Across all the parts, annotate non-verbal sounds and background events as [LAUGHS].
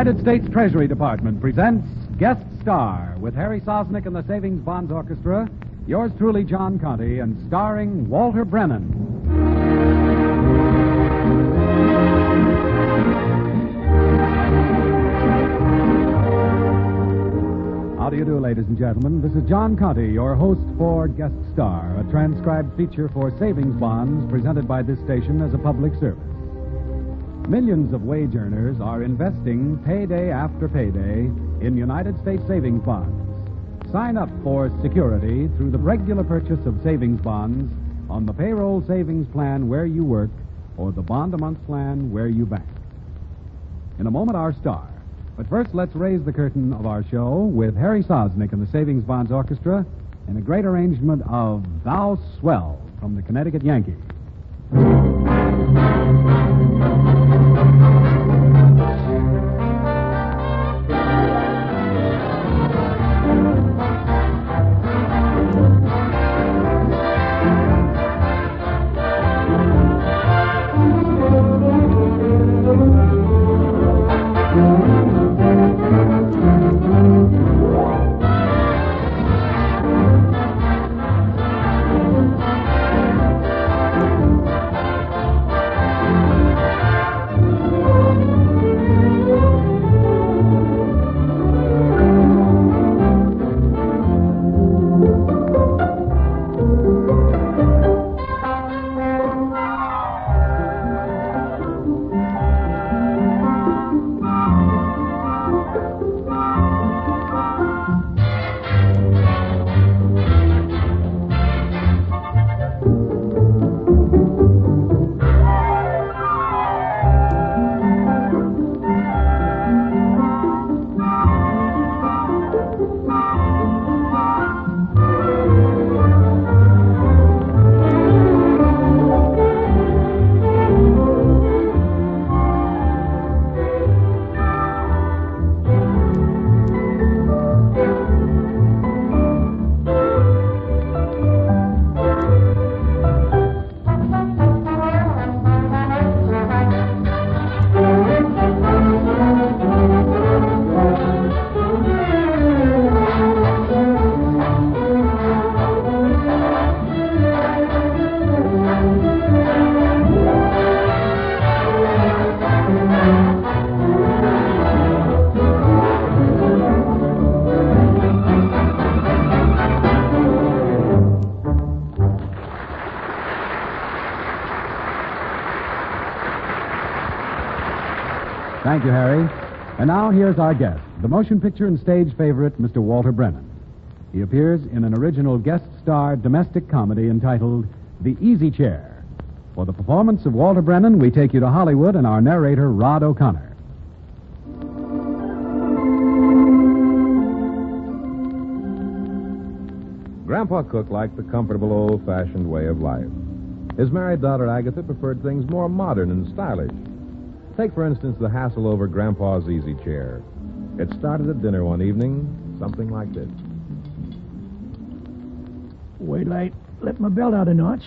United States Treasury Department presents Guest Star with Harry Sosnick and the Savings Bonds Orchestra, yours truly, John Conte, and starring Walter Brennan. How do you do, ladies and gentlemen? This is John Conte, your host for Guest Star, a transcribed feature for savings bonds presented by this station as a public service. Millions of wage earners are investing payday after payday in United States savings bonds. Sign up for security through the regular purchase of savings bonds on the payroll savings plan where you work or the bond a month plan where you bank. In a moment, our star. But first, let's raise the curtain of our show with Harry Sosnick and the Savings Bonds Orchestra in a great arrangement of Thou Swell from the Connecticut Yankee. Thank you, Harry. And now here's our guest, the motion picture and stage favorite, Mr. Walter Brennan. He appears in an original guest star domestic comedy entitled The Easy Chair. For the performance of Walter Brennan, we take you to Hollywood and our narrator, Rod O'Connor. Grandpa Cook liked the comfortable, old fashioned way of life. His married daughter, Agatha, preferred things more modern and stylish. Take, for instance, the hassle over Grandpa's easy chair. It started at dinner one evening, something like this. Wait till I let my belt out a notch.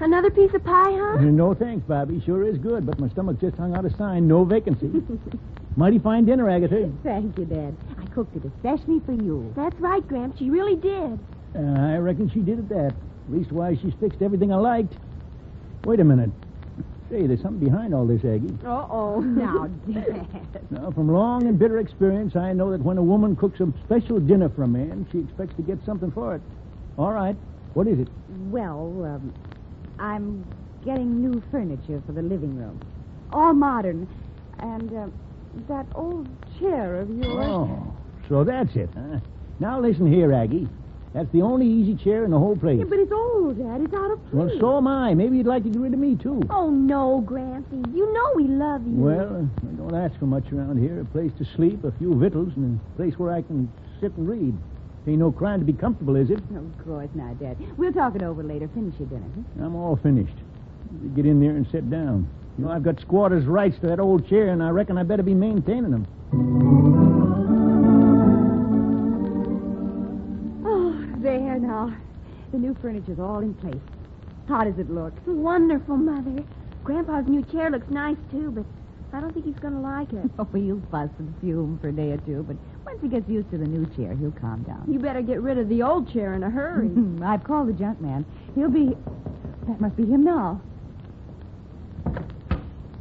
Another piece of pie, huh? [LAUGHS] No thanks, Bobby. Sure is good, but my stomach just hung out a sign, no vacancy. [LAUGHS] Mighty fine dinner, Agatha. Thank you, Dad. I cooked it especially for you. That's right, Gramps. She really did. Uh, I reckon she did it that. Leastwise, she's fixed everything I liked. Wait a minute. Say, there's something behind all this, Aggie. Uh-oh. [LAUGHS] Now, Dad. Now, from long and bitter experience, I know that when a woman cooks a special dinner for a man, she expects to get something for it. All right. What is it? Well, um, I'm getting new furniture for the living room. All modern. And uh, that old chair of yours. Oh, so that's it, huh? Now listen here, Aggie. That's the only easy chair in the whole place. Yeah, but it's old, Dad. It's out of place. Well, so am I. Maybe you'd like to get rid of me, too. Oh, no, Grampy. You know we love you. Well, I don't ask for much around here. A place to sleep, a few victuals, and a place where I can sit and read. Ain't no crime to be comfortable, is it? Of course not, Dad. We'll talk it over later. Finish your dinner. huh? I'm all finished. Get in there and sit down. You know, I've got squatter's rights to that old chair, and I reckon I better be maintaining them. New furniture's all in place. How does it look? Wonderful, Mother. Grandpa's new chair looks nice, too, but I don't think he's going to like it. [LAUGHS] Oh, he'll fuss and fume for a day or two, but once he gets used to the new chair, he'll calm down. You better get rid of the old chair in a hurry. [LAUGHS] I've called the junk man. He'll be. That must be him now.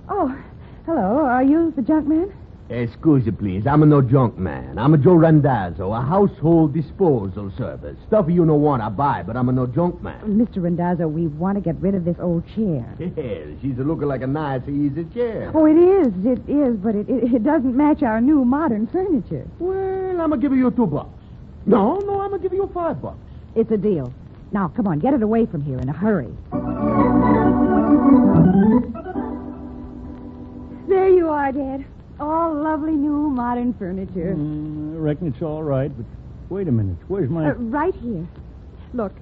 Oh, hello. Are you the junk man? Excuse you, please. I'm a no junk man. I'm a Joe Randazzo, a household disposal service. Stuff you no want to buy, but I'm a no junk man. Mr. Randazzo, we want to get rid of this old chair. [LAUGHS] Yeah, she's a looking like a nice, easy chair. Oh, it is. It is, but it, it, it doesn't match our new modern furniture. Well, I'm gonna give you two bucks. No, no, I'm gonna give you five bucks. It's a deal. Now, come on, get it away from here in a hurry. There you are, Dad. All lovely new modern furniture. Mm, I reckon it's all right, but wait a minute. Where's my Uh, right here. Look,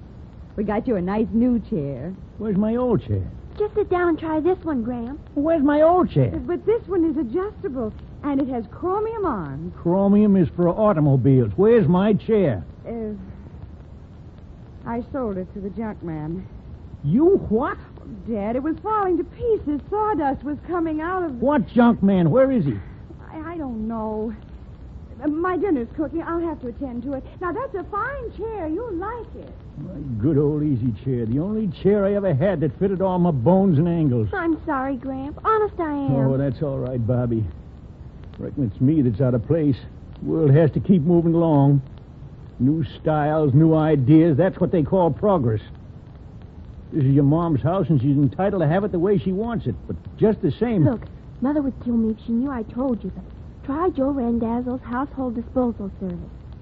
we got you a nice new chair. Where's my old chair? Just sit down and try this one, Graham. Where's my old chair? But this one is adjustable, and it has chromium arms. Chromium is for automobiles. Where's my chair? Uh, I sold it to the junk man. You what? Dad, it was falling to pieces. Sawdust was coming out of. What junk man? Where is he? Don't know. My dinner's cooking. I'll have to attend to it. Now, that's a fine chair. You'll like it. My good old easy chair. The only chair I ever had that fitted all my bones and angles. I'm sorry, Gramp. Honest, I am. Oh, that's all right, Bobby. Reckon it's me that's out of place. World has to keep moving along. New styles, new ideas. That's what they call progress. This is your mom's house, and she's entitled to have it the way she wants it. But just the same. Look, Mother would kill me if she knew I told you, but try Joe Randazzo's household disposal service.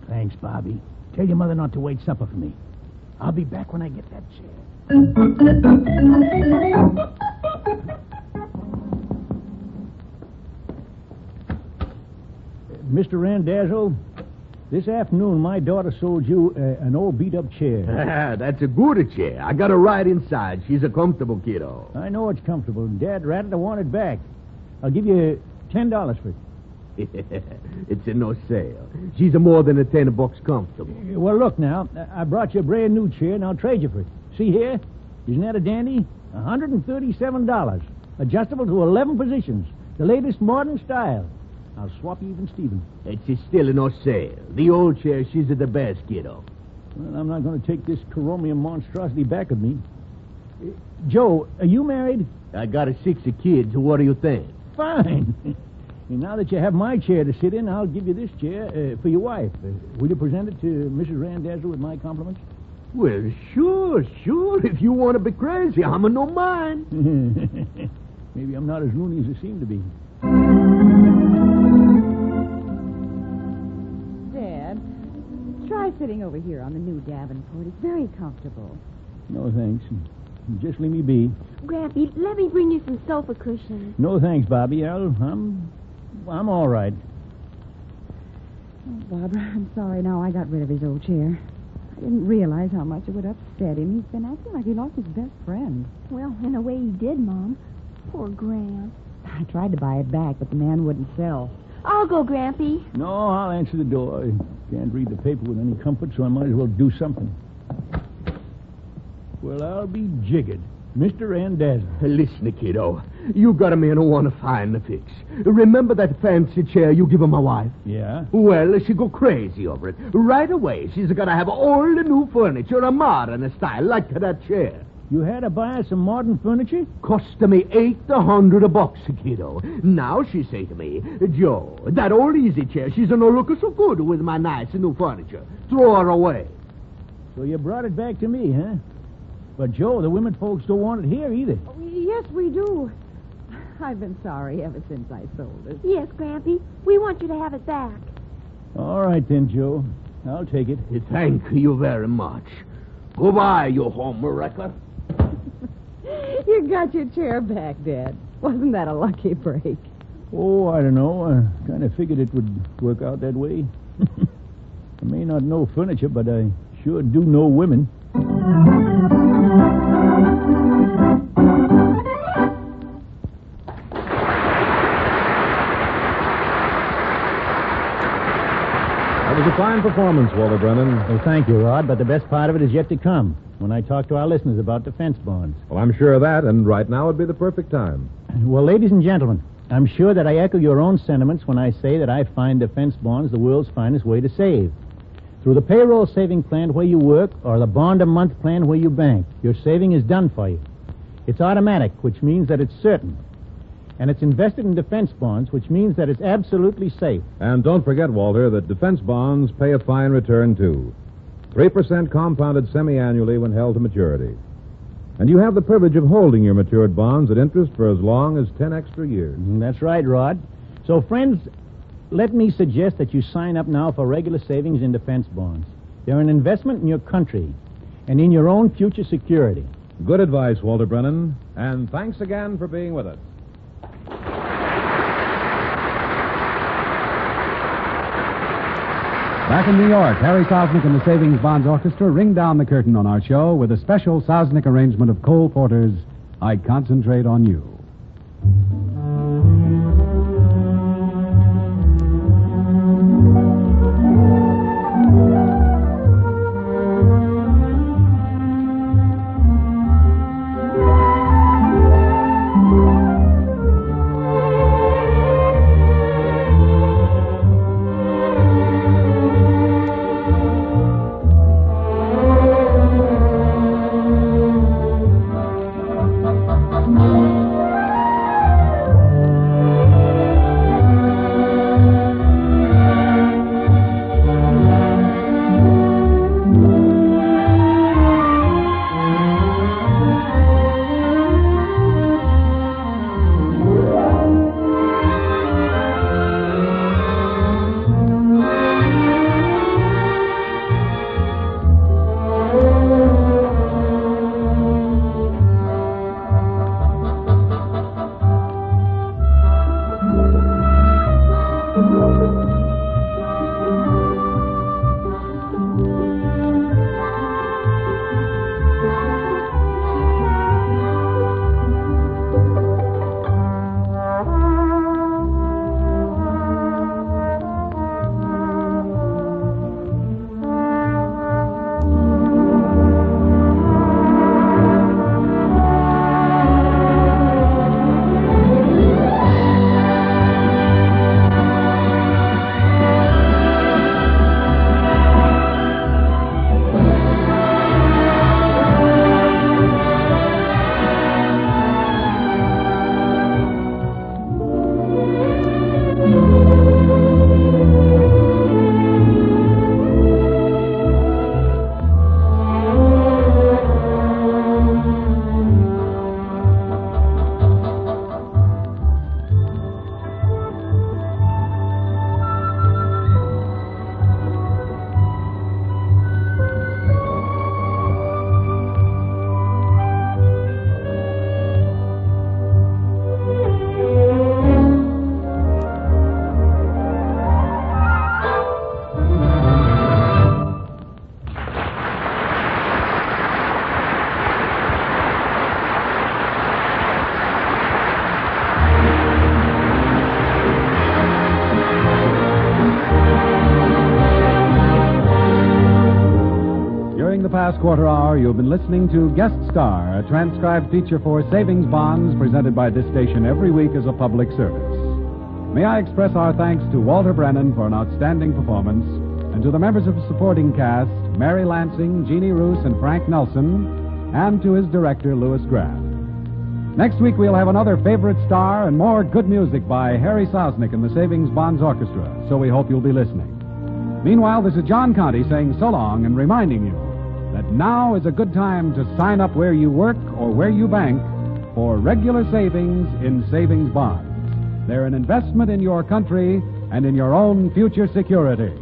Thanks, Bobby. Tell your mother not to wait supper for me. I'll be back when I get that chair. Mr. Randazzo, this afternoon my daughter sold you uh, an old beat-up chair. [LAUGHS] That's a good chair. I got her right inside. She's a comfortable kiddo. I know it's comfortable, Dad ratted I want it back. I'll give you ten dollars for it. [LAUGHS] it's a no sale. She's a more than a ten bucks comfortable. Uh, Well, look now. I brought you a brand new chair, and I'll trade you for it. See here? Isn't that a dandy? $137. Adjustable to 11 positions. The latest modern style. I'll swap you even Steven. It's still a no sale. The old chair, she's at the best kiddo. Well, I'm not going to take this chromium monstrosity back of me. Uh, Joe, are you married? I got a six of kids. What do you think? Fine. [LAUGHS] and now that you have my chair to sit in, I'll give you this chair uh, for your wife. Uh, will you present it to Mrs. Randazzo with my compliments? Well, sure, sure. If you want to be crazy, I'm a no mind. [LAUGHS] Maybe I'm not as loony as I seem to be. Dad, try sitting over here on the new Davenport. It's very comfortable. No, thanks. Just leave me be. Grampy, let me bring you some sofa cushions. No, thanks, Bobby. I'll, I'm, I'm all right. Oh, Barbara, I'm sorry now I got rid of his old chair. I didn't realize how much it would upset him. He's been acting like he lost his best friend. Well, in a way he did, Mom. Poor Gramp. I tried to buy it back, but the man wouldn't sell. I'll go, Grampy. No, I'll answer the door. I can't read the paper with any comfort, so I might as well do something. Well, I'll be jiggered. Mr. Randazzo. Listen, kiddo. You got a man who want to find the fix. Remember that fancy chair you give him my wife? Yeah? Well, she go crazy over it. Right away, she's got to have all the new furniture, a modern style, like that chair. You had to buy some modern furniture? Cost me eight hundred box, kiddo. Now she say to me, Joe, that old easy chair, she's no looking so good with my nice new furniture. Throw her away. So you brought it back to me, huh? But, Joe, the women folks don't want it here either. Oh, yes, we do. I've been sorry ever since I sold it. Yes, Grampy. We want you to have it back. All right, then, Joe. I'll take it. Thank you very much. Goodbye, you home wrecker. [LAUGHS] You got your chair back, Dad. Wasn't that a lucky break? Oh, I don't know. I kind of figured it would work out that way. [LAUGHS] I may not know furniture, but I sure do know women. Fine performance, Walter Brennan. Well, thank you, Rod, but the best part of it is yet to come when I talk to our listeners about defense bonds. Well, I'm sure of that, and right now would be the perfect time. Well, ladies and gentlemen, I'm sure that I echo your own sentiments when I say that I find defense bonds the world's finest way to save. Through the payroll saving plan where you work or the bond a month plan where you bank, your saving is done for you. It's automatic, which means that it's certain. And it's invested in defense bonds, which means that it's absolutely safe. And don't forget, Walter, that defense bonds pay a fine return, too. 3% compounded semi annually when held to maturity. And you have the privilege of holding your matured bonds at interest for as long as 10 extra years. Mm, That's right, Rod. So, friends, let me suggest that you sign up now for regular savings in defense bonds. They're an investment in your country and in your own future security. Good advice, Walter Brennan. And thanks again for being with us. Back in New York, Harry Sosnick and the Savings Bonds Orchestra ring down the curtain on our show with a special Sosnick arrangement of Cole Porter's I Concentrate on You. Past quarter hour, you've been listening to Guest Star, a transcribed feature for savings bonds presented by this station every week as a public service. May I express our thanks to Walter Brennan for an outstanding performance, and to the members of the supporting cast, Mary Lansing, Jeannie Roos, and Frank Nelson, and to his director, Louis Graff. Next week, we'll have another favorite star and more good music by Harry Sosnick and the Savings Bonds Orchestra, so we hope you'll be listening. Meanwhile, this is John Conte saying so long and reminding you that now is a good time to sign up where you work or where you bank for regular savings in savings bonds. They're an investment in your country and in your own future security.